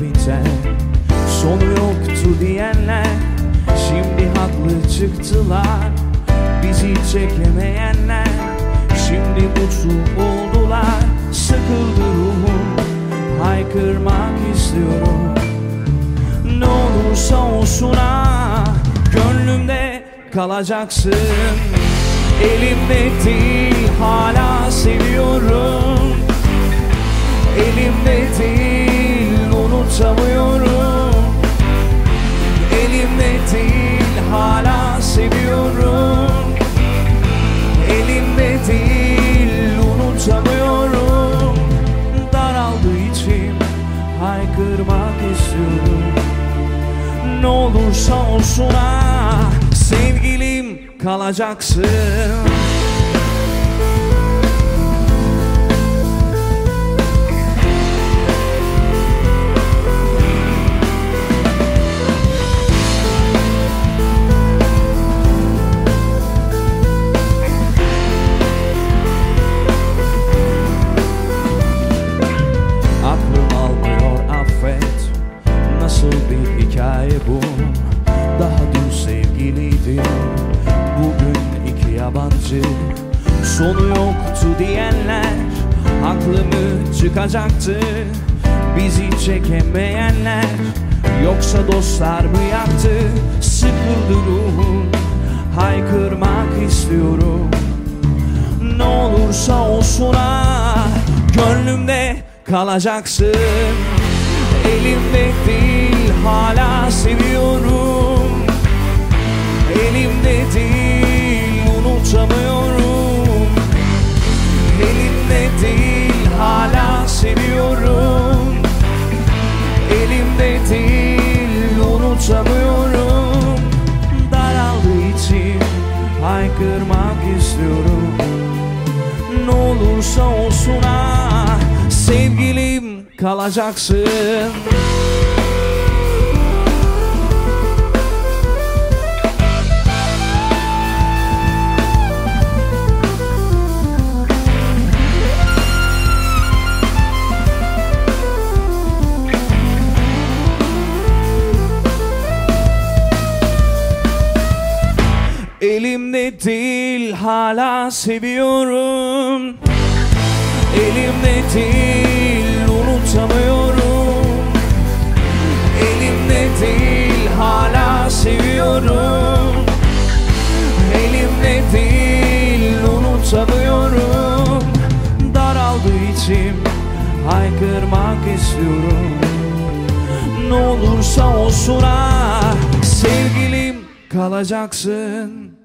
biten Sonu yoktu diyenler Şimdi haklı çıktılar. Bizi çekemeyenler Şimdi mutlu oldular. Sıkıldı ruhum Haykırmak istiyorum. Ne olursa olsun ah Gönlümde kalacaksın. Elimde değil hala haykırmak istiyorum. Ne olursa olsun ah sevgilim kalacaksın yabancı Sonu yoktu diyenler Haklı mı çıkacaktı Bizi çekemeyenler. Yoksa dostlar mı yaktı Sıkıldı ruhum Haykırmak istiyorum. Ne olursa olsun ah Gönlümde kalacaksın. Elimde değil haykırmak istiyorum. Ne olursa olsun ah Sevgilim kalacaksın Elimde değil hala seviyorum. Elimde değil unutamıyorum. Elimde değil hala seviyorum. Elimde değil unutamıyorum. Daraldı içim haykırmak istiyorum. Ne olursa olsun ah sevgilim kalacaksın